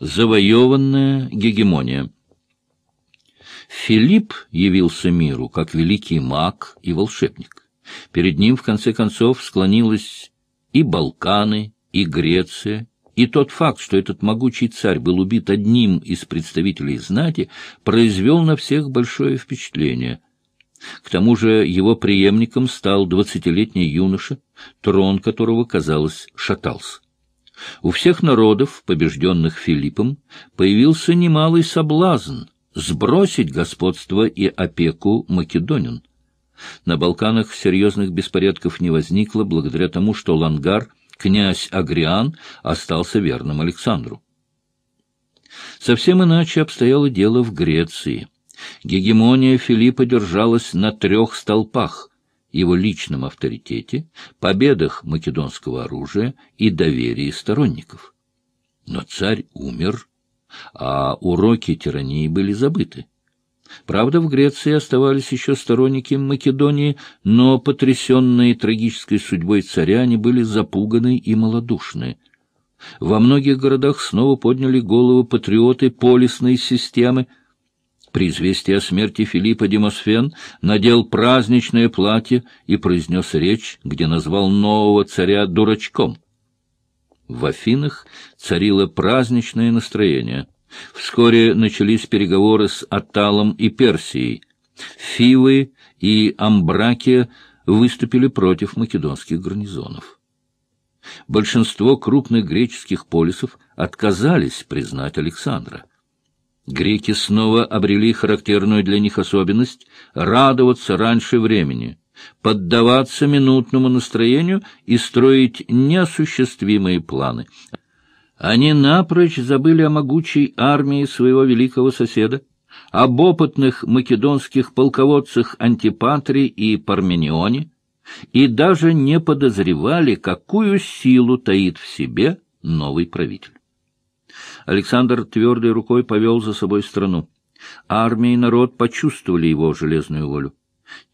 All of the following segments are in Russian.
Завоеванная гегемония. Филипп явился миру как великий маг и волшебник. Перед ним, в конце концов, склонилась и Балканы, и Греция, и тот факт, что этот могучий царь был убит одним из представителей знати, произвел на всех большое впечатление. К тому же его преемником стал двадцатилетний юноша, трон которого, казалось, шатался. У всех народов, побежденных Филиппом, появился немалый соблазн сбросить господство и опеку македонин. На Балканах серьезных беспорядков не возникло благодаря тому, что Лангар, князь Агриан, остался верным Александру. Совсем иначе обстояло дело в Греции. Гегемония Филиппа держалась на трех столпах — его личном авторитете, победах македонского оружия и доверии сторонников. Но царь умер, а уроки тирании были забыты. Правда, в Греции оставались еще сторонники Македонии, но потрясенные трагической судьбой царя они были запуганы и малодушны. Во многих городах снова подняли голову патриоты полисной системы. При известии о смерти Филиппа Демосфен надел праздничное платье и произнес речь, где назвал нового царя дурачком. В Афинах царило праздничное настроение — Вскоре начались переговоры с Аталом и Персией. Фивы и Амбракия выступили против македонских гарнизонов. Большинство крупных греческих полисов отказались признать Александра. Греки снова обрели характерную для них особенность радоваться раньше времени, поддаваться минутному настроению и строить неосуществимые планы. Они напрочь забыли о могучей армии своего великого соседа, об опытных македонских полководцах Антипатре и Парменионе, и даже не подозревали, какую силу таит в себе новый правитель. Александр твердой рукой повел за собой страну. Армия и народ почувствовали его железную волю.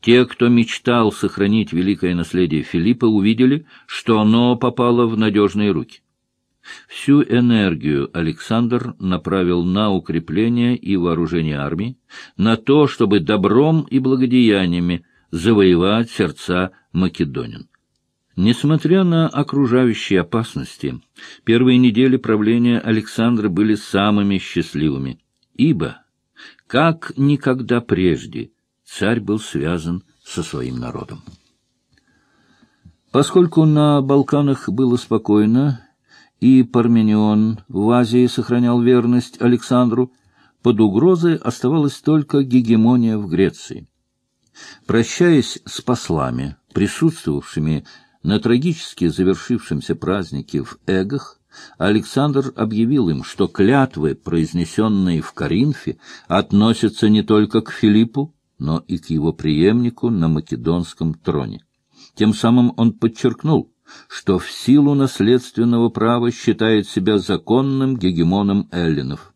Те, кто мечтал сохранить великое наследие Филиппа, увидели, что оно попало в надежные руки. Всю энергию Александр направил на укрепление и вооружение армии, на то, чтобы добром и благодеяниями завоевать сердца македонин. Несмотря на окружающие опасности, первые недели правления Александра были самыми счастливыми, ибо, как никогда прежде, царь был связан со своим народом. Поскольку на Балканах было спокойно, и Парменион в Азии сохранял верность Александру, под угрозой оставалась только гегемония в Греции. Прощаясь с послами, присутствовавшими на трагически завершившемся празднике в Эгах, Александр объявил им, что клятвы, произнесенные в Коринфе, относятся не только к Филиппу, но и к его преемнику на македонском троне. Тем самым он подчеркнул, что в силу наследственного права считает себя законным гегемоном эллинов.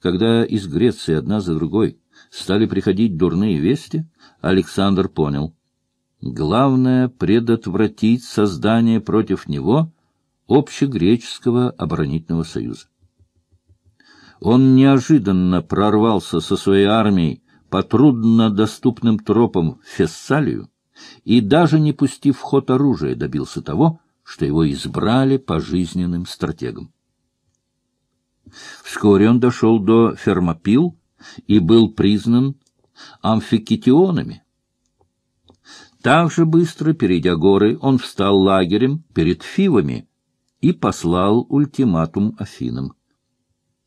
Когда из Греции одна за другой стали приходить дурные вести, Александр понял. Главное — предотвратить создание против него общегреческого оборонительного союза. Он неожиданно прорвался со своей армией по труднодоступным тропам в Фессалию, и даже не пустив в ход оружия, добился того, что его избрали пожизненным стратегом. Вскоре он дошел до Фермопил и был признан амфикетионами. Так же быстро, перейдя горы, он встал лагерем перед Фивами и послал ультиматум Афинам.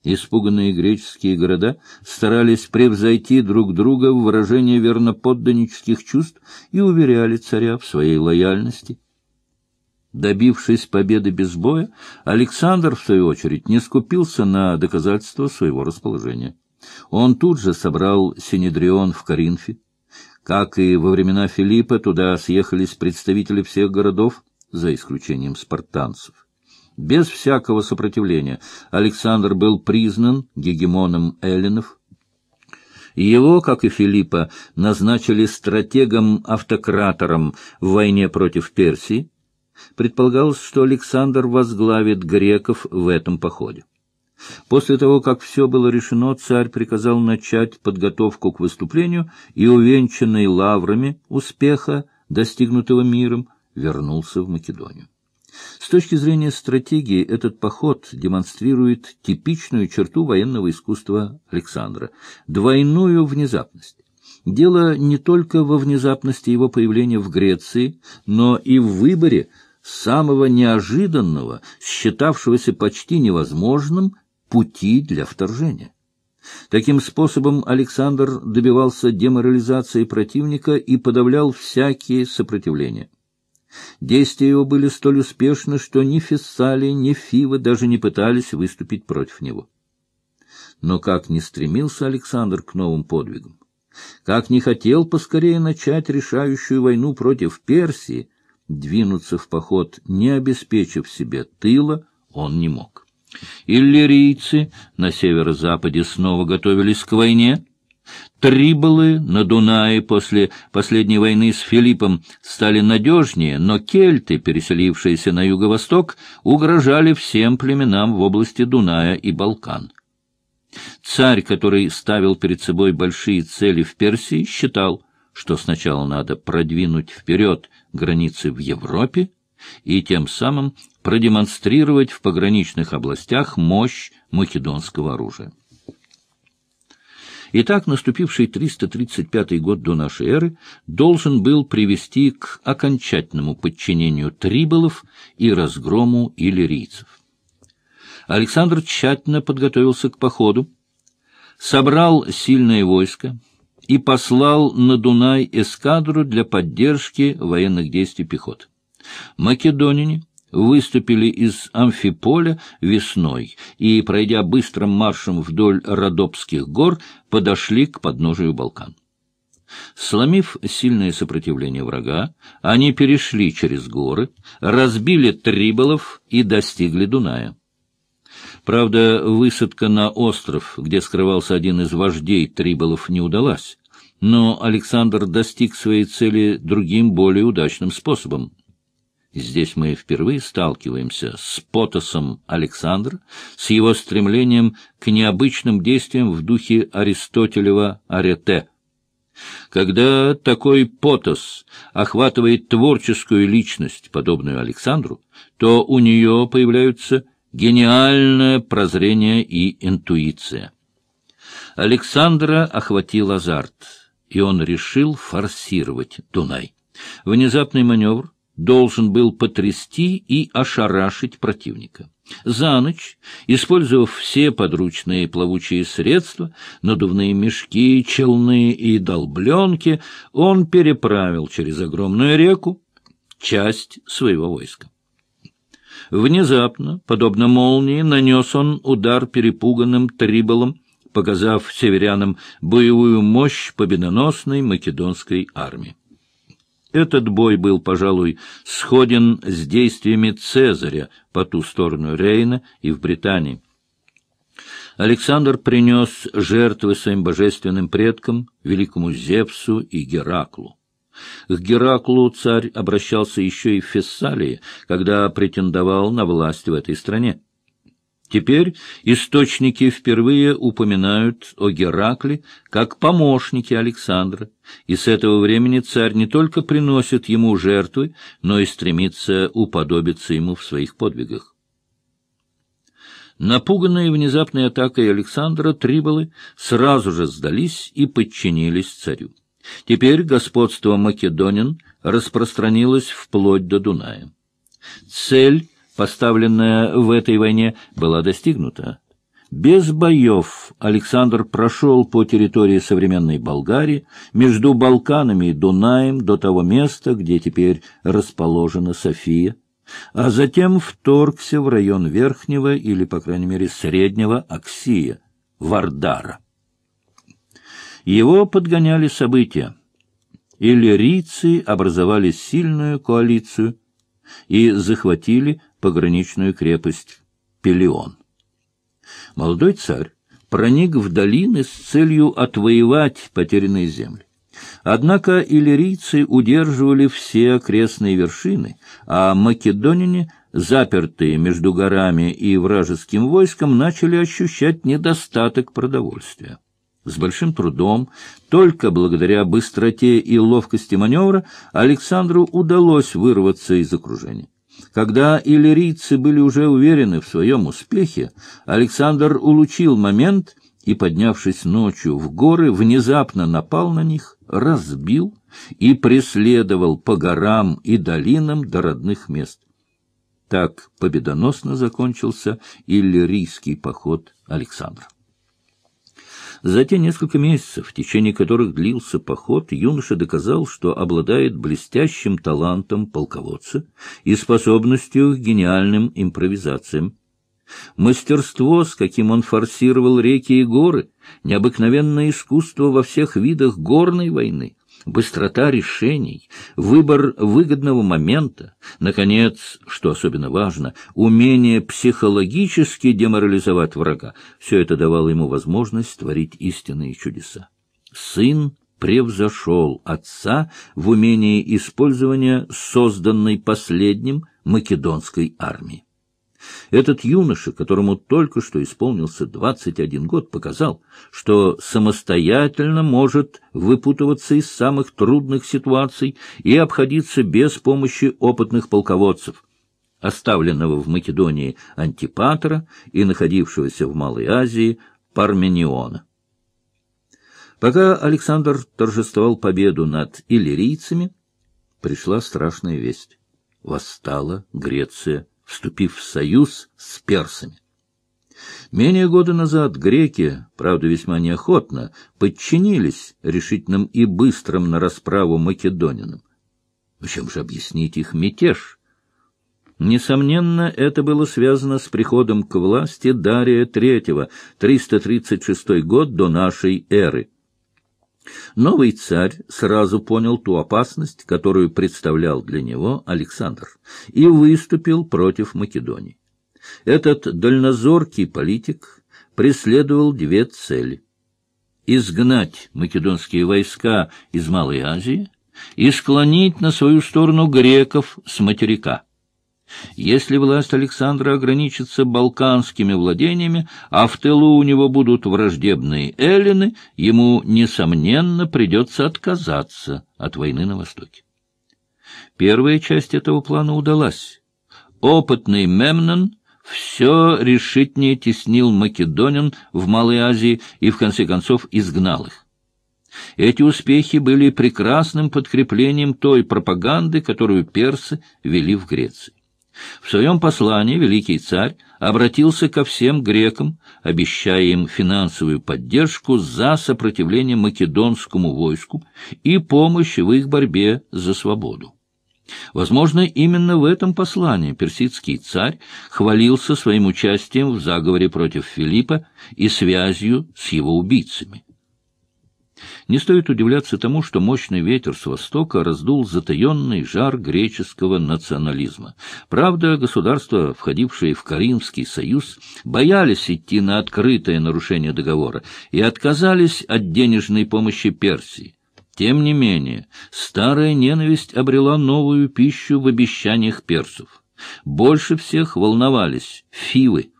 Испуганные греческие города старались превзойти друг друга в выражении верноподданнических чувств и уверяли царя в своей лояльности. Добившись победы без боя, Александр, в свою очередь, не скупился на доказательства своего расположения. Он тут же собрал Синедрион в Коринфе. Как и во времена Филиппа, туда съехались представители всех городов, за исключением спартанцев. Без всякого сопротивления Александр был признан гегемоном эллинов. Его, как и Филиппа, назначили стратегом-автократором в войне против Персии. Предполагалось, что Александр возглавит греков в этом походе. После того, как все было решено, царь приказал начать подготовку к выступлению и, увенчанный лаврами успеха, достигнутого миром, вернулся в Македонию. С точки зрения стратегии этот поход демонстрирует типичную черту военного искусства Александра – двойную внезапность. Дело не только во внезапности его появления в Греции, но и в выборе самого неожиданного, считавшегося почти невозможным, пути для вторжения. Таким способом Александр добивался деморализации противника и подавлял всякие сопротивления. Действия его были столь успешны, что ни Фессалия, ни Фива даже не пытались выступить против него. Но как не стремился Александр к новым подвигам, как не хотел поскорее начать решающую войну против Персии, двинуться в поход, не обеспечив себе тыла, он не мог. Иллирийцы на северо-западе снова готовились к войне, Триболы на Дунае после последней войны с Филиппом стали надежнее, но кельты, переселившиеся на юго-восток, угрожали всем племенам в области Дуная и Балкан. Царь, который ставил перед собой большие цели в Персии, считал, что сначала надо продвинуть вперед границы в Европе и тем самым продемонстрировать в пограничных областях мощь македонского оружия. Итак, наступивший 335 год до нашей эры должен был привести к окончательному подчинению триболов и разгрому иллирийцев. Александр тщательно подготовился к походу, собрал сильное войско и послал на Дунай эскадру для поддержки военных действий пехоты. Македонине выступили из Амфиполя весной и, пройдя быстрым маршем вдоль Родопских гор, подошли к подножию Балкан. Сломив сильное сопротивление врага, они перешли через горы, разбили Триболов и достигли Дуная. Правда, высадка на остров, где скрывался один из вождей Триболов, не удалась, но Александр достиг своей цели другим, более удачным способом. Здесь мы впервые сталкиваемся с Потосом Александра, с его стремлением к необычным действиям в духе Аристотелева арете. Когда такой Потос охватывает творческую личность, подобную Александру, то у нее появляются гениальное прозрение и интуиция. Александра охватил азарт, и он решил форсировать Дунай. Внезапный маневр должен был потрясти и ошарашить противника. За ночь, использовав все подручные плавучие средства, надувные мешки, челны и долбленки, он переправил через огромную реку часть своего войска. Внезапно, подобно молнии, нанес он удар перепуганным триболом, показав северянам боевую мощь победоносной македонской армии. Этот бой был, пожалуй, сходен с действиями Цезаря по ту сторону Рейна и в Британии. Александр принес жертвы своим божественным предкам, великому Зевсу и Гераклу. К Гераклу царь обращался еще и в Фессалии, когда претендовал на власть в этой стране. Теперь источники впервые упоминают о Геракле как помощнике Александра, и с этого времени царь не только приносит ему жертвы, но и стремится уподобиться ему в своих подвигах. Напуганные внезапной атакой Александра, триболы сразу же сдались и подчинились царю. Теперь господство македонин распространилось вплоть до Дуная. Цель поставленная в этой войне, была достигнута. Без боев Александр прошел по территории современной Болгарии, между Балканами и Дунаем до того места, где теперь расположена София, а затем вторгся в район Верхнего или, по крайней мере, Среднего Аксия, Вардара. Его подгоняли события. Иллирийцы образовали сильную коалицию и захватили пограничную крепость Пелион. Молодой царь проник в долины с целью отвоевать потерянные земли. Однако иллирийцы удерживали все окрестные вершины, а македонине запертые между горами и вражеским войском, начали ощущать недостаток продовольствия. С большим трудом, только благодаря быстроте и ловкости маневра, Александру удалось вырваться из окружения. Когда иллирийцы были уже уверены в своем успехе, Александр улучил момент и, поднявшись ночью в горы, внезапно напал на них, разбил и преследовал по горам и долинам до родных мест. Так победоносно закончился иллирийский поход Александра. За те несколько месяцев, в течение которых длился поход, юноша доказал, что обладает блестящим талантом полководца и способностью к гениальным импровизациям. Мастерство, с каким он форсировал реки и горы, необыкновенное искусство во всех видах горной войны, быстрота решений, выбор выгодного момента, наконец, что особенно важно, умение психологически деморализовать врага, все это давало ему возможность творить истинные чудеса. Сын превзошел отца в умении использования созданной последним македонской армии. Этот юноша, которому только что исполнился 21 год, показал, что самостоятельно может выпутываться из самых трудных ситуаций и обходиться без помощи опытных полководцев, оставленного в Македонии Антипатра и находившегося в Малой Азии Пармениона. Пока Александр торжествовал победу над иллирийцами, пришла страшная весть. Восстала Греция вступив в союз с персами. Менее года назад греки, правда весьма неохотно, подчинились решительным и быстрым на расправу македонинам. Чем же объяснить их мятеж? Несомненно, это было связано с приходом к власти Дария III, 336 год до нашей эры. Новый царь сразу понял ту опасность, которую представлял для него Александр, и выступил против Македонии. Этот дальнозоркий политик преследовал две цели — изгнать македонские войска из Малой Азии и склонить на свою сторону греков с материка. Если власть Александра ограничится балканскими владениями, а в тылу у него будут враждебные эллины, ему, несомненно, придется отказаться от войны на Востоке. Первая часть этого плана удалась. Опытный Мемнон все решительнее теснил македонян в Малой Азии и, в конце концов, изгнал их. Эти успехи были прекрасным подкреплением той пропаганды, которую персы вели в Греции. В своем послании великий царь обратился ко всем грекам, обещая им финансовую поддержку за сопротивление македонскому войску и помощь в их борьбе за свободу. Возможно, именно в этом послании персидский царь хвалился своим участием в заговоре против Филиппа и связью с его убийцами. Не стоит удивляться тому, что мощный ветер с востока раздул затаенный жар греческого национализма. Правда, государства, входившие в Каримский союз, боялись идти на открытое нарушение договора и отказались от денежной помощи Персии. Тем не менее, старая ненависть обрела новую пищу в обещаниях персов. Больше всех волновались фивы,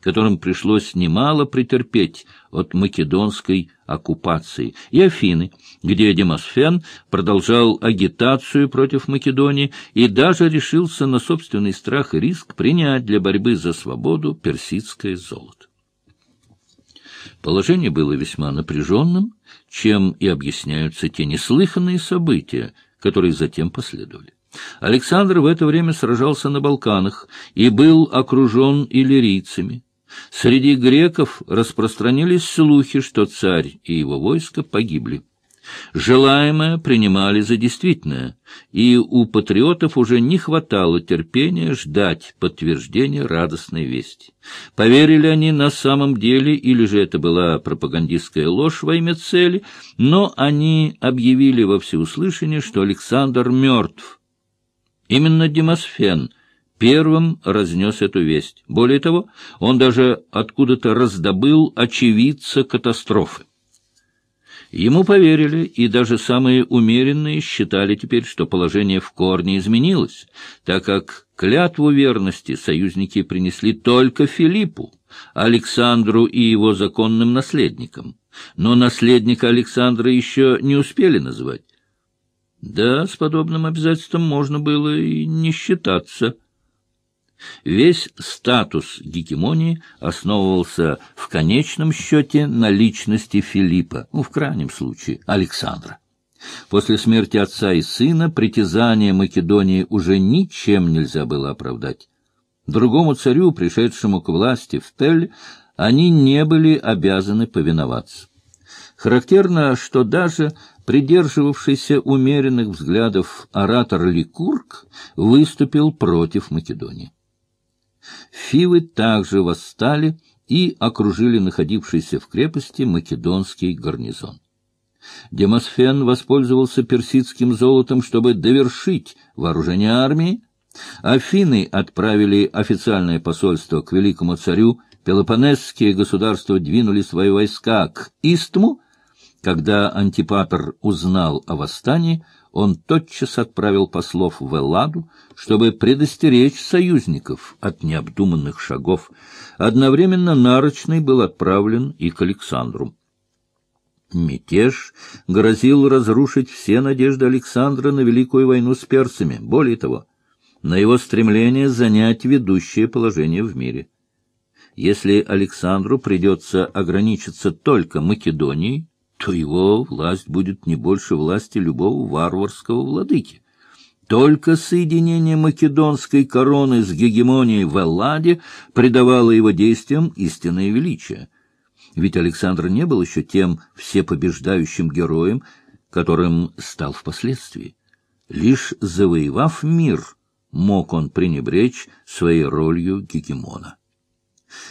которым пришлось немало претерпеть от македонской оккупации, и Афины, где Демосфен продолжал агитацию против Македонии и даже решился на собственный страх и риск принять для борьбы за свободу персидское золото. Положение было весьма напряженным, чем и объясняются те неслыханные события, которые затем последовали. Александр в это время сражался на Балканах и был окружен иллирийцами. Среди греков распространились слухи, что царь и его войско погибли. Желаемое принимали за действительное, и у патриотов уже не хватало терпения ждать подтверждения радостной вести. Поверили они на самом деле, или же это была пропагандистская ложь во имя цели, но они объявили во всеуслышание, что Александр мертв. Именно Демосфен — первым разнес эту весть. Более того, он даже откуда-то раздобыл очевидца катастрофы. Ему поверили, и даже самые умеренные считали теперь, что положение в корне изменилось, так как клятву верности союзники принесли только Филиппу, Александру и его законным наследникам. Но наследника Александра еще не успели называть. Да, с подобным обязательством можно было и не считаться. Весь статус гегемонии основывался в конечном счете на личности Филиппа, ну, в крайнем случае, Александра. После смерти отца и сына притязание Македонии уже ничем нельзя было оправдать. Другому царю, пришедшему к власти в Тель, они не были обязаны повиноваться. Характерно, что даже придерживавшийся умеренных взглядов оратор Ликург выступил против Македонии. Фивы также восстали и окружили находившийся в крепости македонский гарнизон. Демосфен воспользовался персидским золотом, чтобы довершить вооружение армии. Афины отправили официальное посольство к великому царю, Пелопонесские государства двинули свои войска к Истму. Когда Антипатр узнал о восстании, он тотчас отправил послов в Элладу, чтобы предостеречь союзников от необдуманных шагов. Одновременно Нарочный был отправлен и к Александру. Мятеж грозил разрушить все надежды Александра на великую войну с персами. Более того, на его стремление занять ведущее положение в мире. Если Александру придется ограничиться только Македонией, то его власть будет не больше власти любого варварского владыки. Только соединение македонской короны с гегемонией в Элладе придавало его действиям истинное величие. Ведь Александр не был еще тем всепобеждающим героем, которым стал впоследствии. Лишь завоевав мир, мог он пренебречь своей ролью гегемона.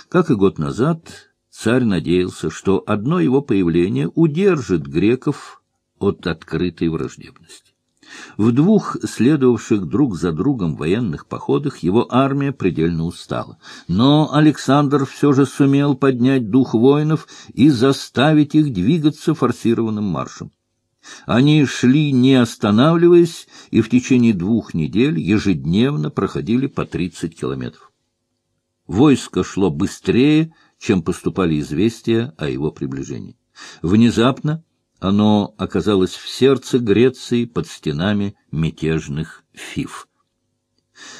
Как и год назад, царь надеялся, что одно его появление удержит греков от открытой враждебности. В двух следовавших друг за другом военных походах его армия предельно устала. Но Александр все же сумел поднять дух воинов и заставить их двигаться форсированным маршем. Они шли, не останавливаясь, и в течение двух недель ежедневно проходили по 30 километров. Войско шло быстрее, чем поступали известия о его приближении. Внезапно оно оказалось в сердце Греции под стенами мятежных фиф.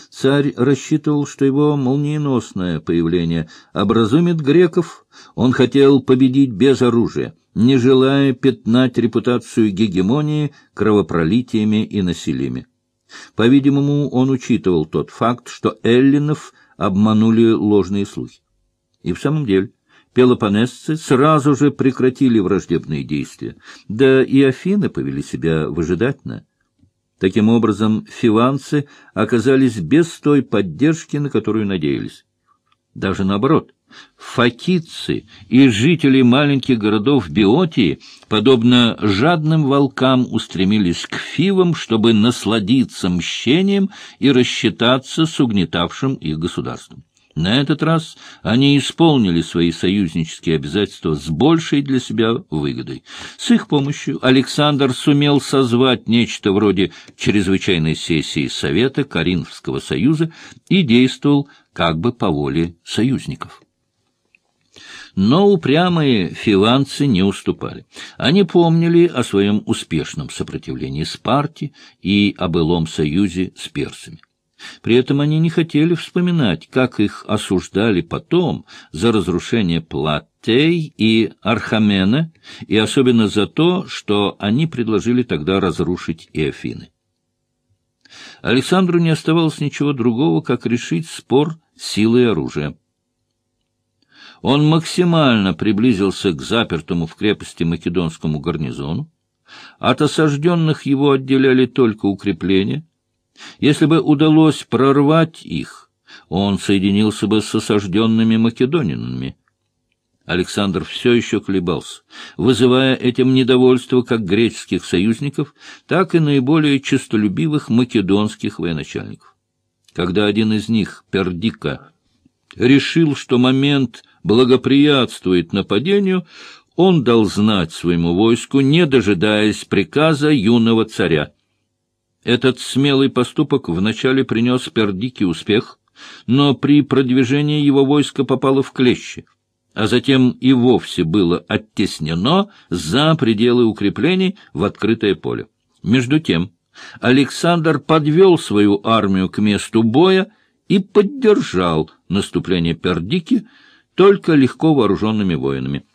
Царь рассчитывал, что его молниеносное появление образумит греков. Он хотел победить без оружия, не желая пятнать репутацию гегемонии кровопролитиями и насилиями. По-видимому, он учитывал тот факт, что эллинов обманули ложные слухи. И в самом деле, Пелопонесцы сразу же прекратили враждебные действия, да и Афины повели себя выжидательно. Таким образом, фиванцы оказались без той поддержки, на которую надеялись. Даже наоборот, факицы и жители маленьких городов Биотии, подобно жадным волкам, устремились к фивам, чтобы насладиться мщением и рассчитаться с угнетавшим их государством. На этот раз они исполнили свои союзнические обязательства с большей для себя выгодой. С их помощью Александр сумел созвать нечто вроде чрезвычайной сессии Совета Каринфского союза и действовал как бы по воле союзников. Но упрямые фиванцы не уступали. Они помнили о своем успешном сопротивлении Спарте и о былом союзе с персами. При этом они не хотели вспоминать, как их осуждали потом за разрушение Платей и Архамена, и особенно за то, что они предложили тогда разрушить и Афины. Александру не оставалось ничего другого, как решить спор силой оружия. Он максимально приблизился к запертому в крепости македонскому гарнизону. От осажденных его отделяли только укрепления — если бы удалось прорвать их, он соединился бы с осажденными македонинами. Александр все еще колебался, вызывая этим недовольство как греческих союзников, так и наиболее честолюбивых македонских военачальников. Когда один из них, Пердика, решил, что момент благоприятствует нападению, он дал знать своему войску, не дожидаясь приказа юного царя. Этот смелый поступок вначале принес Пердике успех, но при продвижении его войско попало в клещи, а затем и вовсе было оттеснено за пределы укреплений в открытое поле. Между тем Александр подвел свою армию к месту боя и поддержал наступление Пердики только легко вооруженными воинами.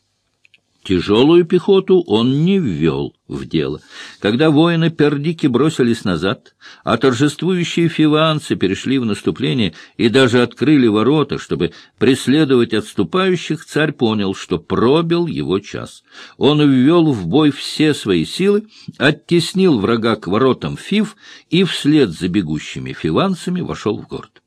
Тяжелую пехоту он не ввел в дело. Когда воины Пердики бросились назад, а торжествующие фиванцы перешли в наступление и даже открыли ворота, чтобы преследовать отступающих, царь понял, что пробил его час. Он ввел в бой все свои силы, оттеснил врага к воротам Фив и вслед за бегущими фиванцами вошел в город.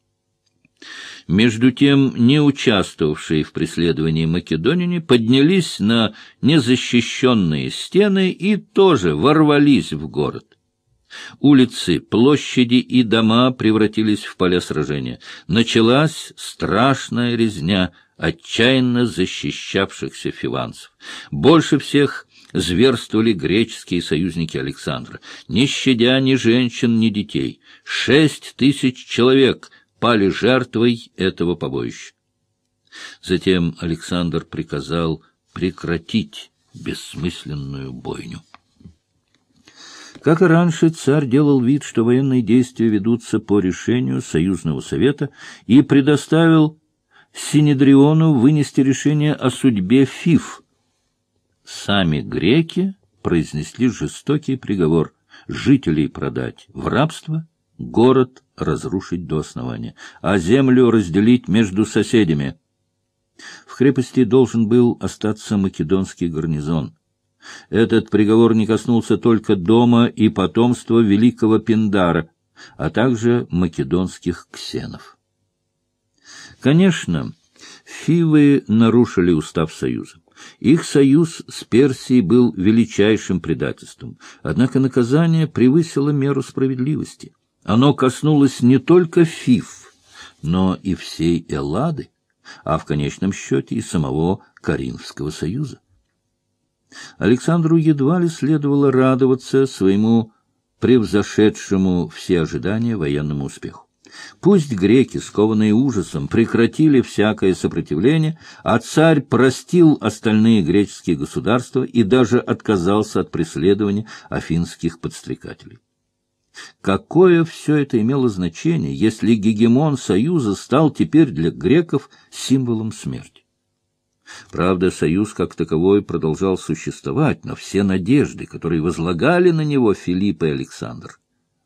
Между тем, не участвовавшие в преследовании македонине поднялись на незащищенные стены и тоже ворвались в город. Улицы, площади и дома превратились в поля сражения. Началась страшная резня отчаянно защищавшихся фиванцев. Больше всех зверствовали греческие союзники Александра, не щадя ни женщин, ни детей. Шесть тысяч человек — пали жертвой этого побоища. Затем Александр приказал прекратить бессмысленную бойню. Как и раньше, царь делал вид, что военные действия ведутся по решению Союзного Совета и предоставил Синедриону вынести решение о судьбе Фиф. Сами греки произнесли жестокий приговор — жителей продать в рабство город разрушить до основания, а землю разделить между соседями. В крепости должен был остаться македонский гарнизон. Этот приговор не коснулся только дома и потомства великого Пиндара, а также македонских ксенов. Конечно, фивы нарушили устав Союза. Их союз с Персией был величайшим предательством, однако наказание превысило меру справедливости. Оно коснулось не только Фиф, но и всей Эллады, а в конечном счете и самого Каринского союза. Александру едва ли следовало радоваться своему превзошедшему все ожидания военному успеху. Пусть греки, скованные ужасом, прекратили всякое сопротивление, а царь простил остальные греческие государства и даже отказался от преследования афинских подстрекателей. Какое все это имело значение, если гегемон Союза стал теперь для греков символом смерти? Правда, Союз как таковой продолжал существовать, но все надежды, которые возлагали на него Филипп и Александр,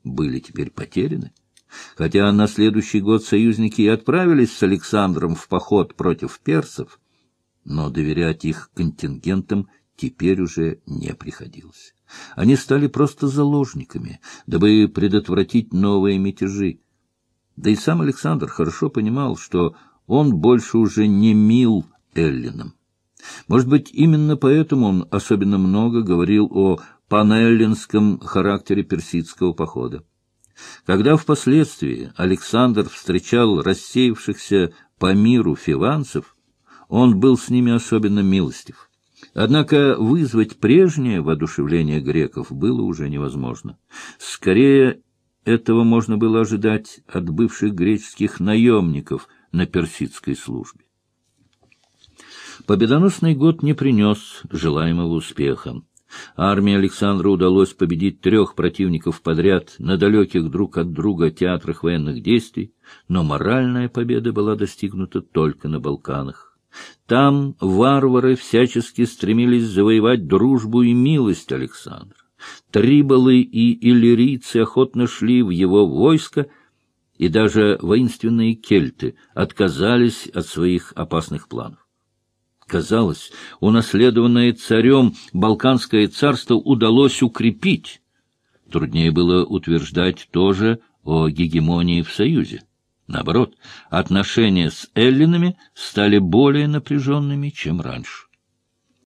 были теперь потеряны. Хотя на следующий год союзники и отправились с Александром в поход против персов, но доверять их контингентам теперь уже не приходилось. Они стали просто заложниками, дабы предотвратить новые мятежи. Да и сам Александр хорошо понимал, что он больше уже не мил Эллинам. Может быть, именно поэтому он особенно много говорил о панеллинском характере персидского похода. Когда впоследствии Александр встречал рассеявшихся по миру фиванцев, он был с ними особенно милостив. Однако вызвать прежнее воодушевление греков было уже невозможно. Скорее, этого можно было ожидать от бывших греческих наемников на персидской службе. Победоносный год не принес желаемого успеха. Армии Александра удалось победить трех противников подряд на далеких друг от друга театрах военных действий, но моральная победа была достигнута только на Балканах. Там варвары всячески стремились завоевать дружбу и милость Александра. Триболы и иллирийцы охотно шли в его войско, и даже воинственные кельты отказались от своих опасных планов. Казалось, унаследованное царем Балканское царство удалось укрепить. Труднее было утверждать тоже о гегемонии в Союзе. Наоборот, отношения с эллинами стали более напряженными, чем раньше.